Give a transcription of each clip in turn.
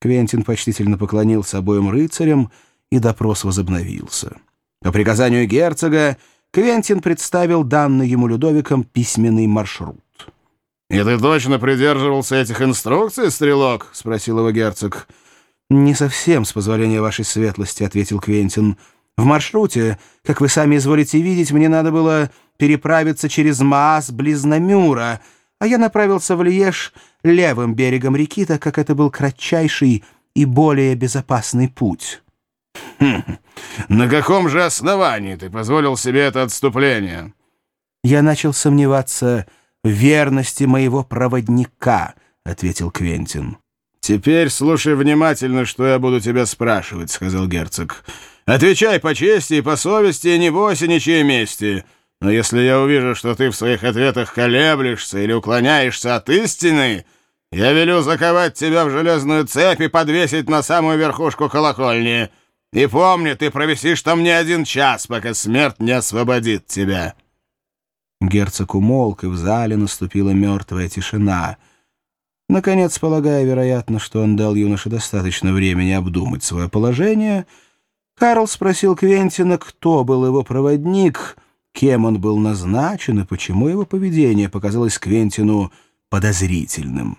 Квентин почтительно поклонился обоим рыцарям, и допрос возобновился. По приказанию герцога Квентин представил данный ему Людовиком письменный маршрут. «И ты точно придерживался этих инструкций, стрелок?» — спросил его герцог. «Не совсем, с позволения вашей светлости», — ответил Квентин. «В маршруте, как вы сами изволите видеть, мне надо было переправиться через Маас близ Намюра, а я направился в Льеж левым берегом реки, так как это был кратчайший и более безопасный путь». «Хм, на каком же основании ты позволил себе это отступление?» «Я начал сомневаться в верности моего проводника», — ответил Квентин. «Теперь слушай внимательно, что я буду тебя спрашивать», — сказал герцог. «Отвечай по чести и по совести, не бойся ничьей мести. Но если я увижу, что ты в своих ответах колеблешься или уклоняешься от истины, я велю заковать тебя в железную цепь и подвесить на самую верхушку колокольни. И помни, ты провисишь там не один час, пока смерть не освободит тебя». Герцог умолк, и в зале наступила мертвая тишина — Наконец, полагая, вероятно, что он дал юноше достаточно времени обдумать свое положение, Карл спросил Квентина, кто был его проводник, кем он был назначен и почему его поведение показалось Квентину подозрительным.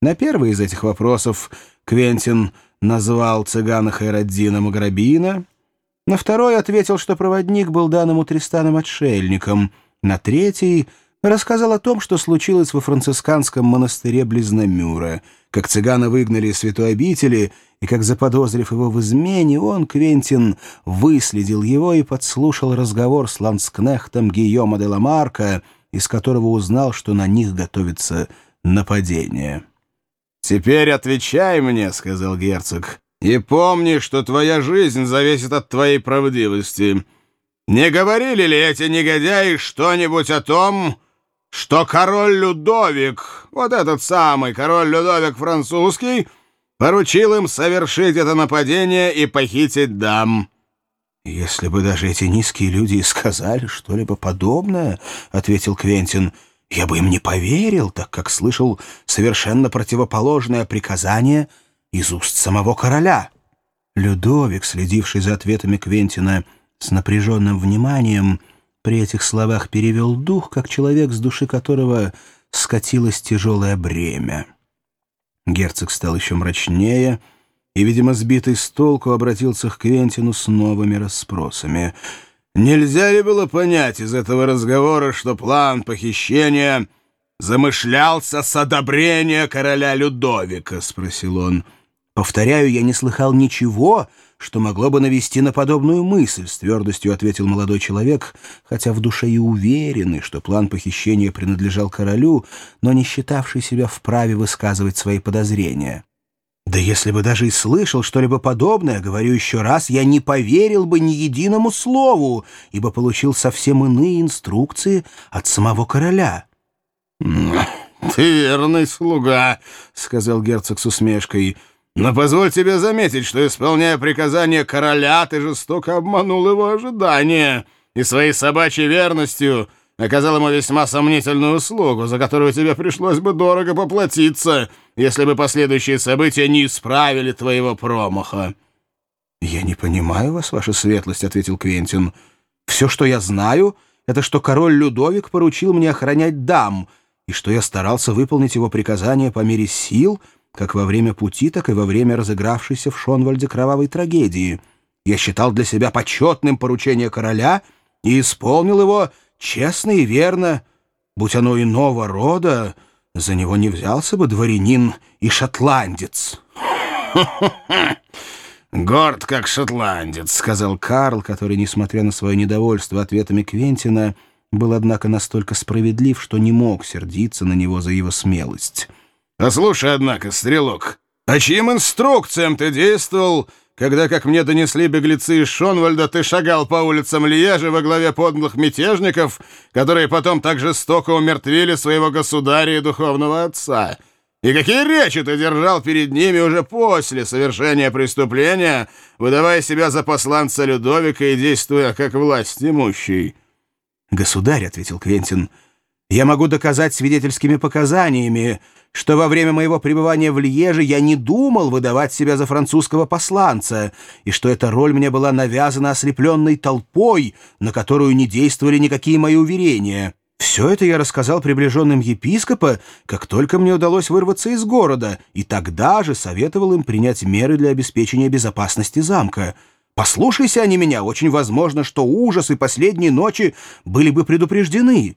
На первый из этих вопросов Квентин назвал цыгана Хайраддина Маграбина, на второй ответил, что проводник был данным у Тристаном отшельником, на третий — рассказал о том, что случилось во францисканском монастыре близ Намюра, как цыгана выгнали из святой обители, и как, заподозрив его в измене, он, Квентин, выследил его и подслушал разговор с ланскнехтом Гийома де Ламарка, из которого узнал, что на них готовится нападение. «Теперь отвечай мне», — сказал герцог, — «и помни, что твоя жизнь зависит от твоей правдивости. Не говорили ли эти негодяи что-нибудь о том, что король Людовик, вот этот самый король Людовик французский, поручил им совершить это нападение и похитить дам». «Если бы даже эти низкие люди и сказали что-либо подобное, — ответил Квентин, — я бы им не поверил, так как слышал совершенно противоположное приказание из уст самого короля». Людовик, следивший за ответами Квентина с напряженным вниманием, — при этих словах перевел дух, как человек, с души которого скатилось тяжелое бремя. Герцог стал еще мрачнее и, видимо, сбитый с толку, обратился к Квентину с новыми расспросами. «Нельзя ли было понять из этого разговора, что план похищения замышлялся с одобрения короля Людовика?» — спросил он. «Повторяю, я не слыхал ничего, что могло бы навести на подобную мысль, с твердостью ответил молодой человек, хотя в душе и уверенный, что план похищения принадлежал королю, но не считавший себя вправе высказывать свои подозрения. Да если бы даже и слышал что-либо подобное, говорю еще раз, я не поверил бы ни единому слову, ибо получил совсем иные инструкции от самого короля. «Ты верный слуга», — сказал герцог с усмешкой, — но позволь тебе заметить, что, исполняя приказания короля, ты жестоко обманул его ожидания и своей собачьей верностью оказал ему весьма сомнительную услугу, за которую тебе пришлось бы дорого поплатиться, если бы последующие события не исправили твоего промаха». «Я не понимаю вас, ваша светлость», — ответил Квентин. «Все, что я знаю, это что король Людовик поручил мне охранять дам, и что я старался выполнить его приказания по мере сил, — как во время пути, так и во время разыгравшейся в Шонвальде кровавой трагедии. Я считал для себя почетным поручение короля и исполнил его честно и верно. Будь оно иного рода, за него не взялся бы дворянин и шотландец. «Горд, как шотландец», — сказал Карл, который, несмотря на свое недовольство ответами Квентина, был, однако, настолько справедлив, что не мог сердиться на него за его смелость. «Послушай, однако, стрелок, а чьим инструкциям ты действовал, когда, как мне донесли беглецы из Шонвальда, ты шагал по улицам Льежа во главе подлых мятежников, которые потом так жестоко умертвили своего государя и духовного отца?» И какие речи ты держал перед ними уже после совершения преступления, выдавая себя за посланца Людовика и действуя как власть имущий?» «Государь», — ответил Квентин, — «я могу доказать свидетельскими показаниями, что во время моего пребывания в Льеже я не думал выдавать себя за французского посланца, и что эта роль мне была навязана ослепленной толпой, на которую не действовали никакие мои уверения. Все это я рассказал приближенным епископа, как только мне удалось вырваться из города, и тогда же советовал им принять меры для обеспечения безопасности замка. Послушайся они меня, очень возможно, что ужасы последней ночи были бы предупреждены».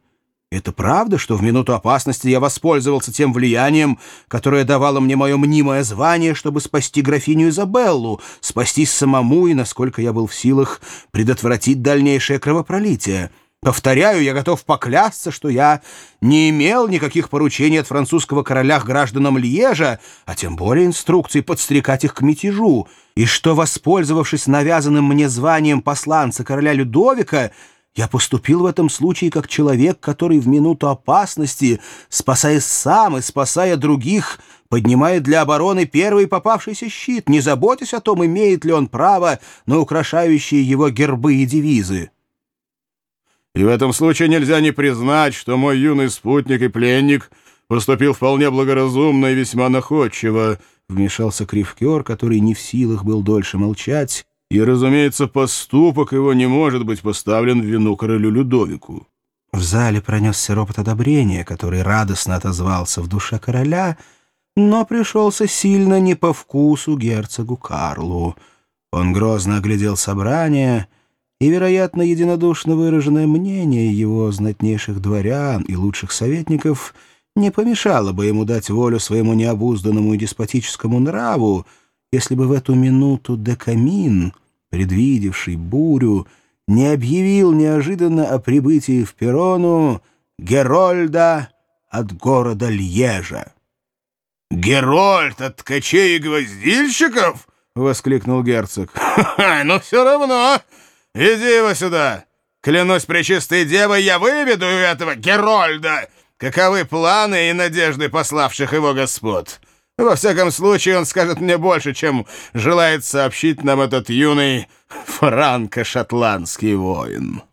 Это правда, что в минуту опасности я воспользовался тем влиянием, которое давало мне мое мнимое звание, чтобы спасти графиню Изабеллу, спастись самому и, насколько я был в силах, предотвратить дальнейшее кровопролитие. Повторяю, я готов поклясться, что я не имел никаких поручений от французского короля к гражданам Льежа, а тем более инструкций подстрекать их к мятежу, и что, воспользовавшись навязанным мне званием посланца короля Людовика, я поступил в этом случае как человек, который в минуту опасности, спасаясь сам и спасая других, поднимает для обороны первый попавшийся щит, не заботясь о том, имеет ли он право на украшающие его гербы и девизы. И в этом случае нельзя не признать, что мой юный спутник и пленник поступил вполне благоразумно и весьма находчиво, вмешался Кривкер, который не в силах был дольше молчать, и, разумеется, поступок его не может быть поставлен в вину королю Людовику. В зале пронесся ропот одобрения, который радостно отозвался в душе короля, но пришелся сильно не по вкусу герцогу Карлу. Он грозно оглядел собрание, и, вероятно, единодушно выраженное мнение его знатнейших дворян и лучших советников не помешало бы ему дать волю своему необузданному и деспотическому нраву, если бы в эту минуту Декамин предвидевший бурю, не объявил неожиданно о прибытии в Перону Герольда от города Льежа. «Герольд от ткачей и гвоздильщиков?» — воскликнул герцог. «Ха ну все равно! Иди его сюда! Клянусь пречистой девой, я выведу этого Герольда! Каковы планы и надежды пославших его господ!» Во всяком случае, он скажет мне больше, чем желает сообщить нам этот юный франко-шотландский воин».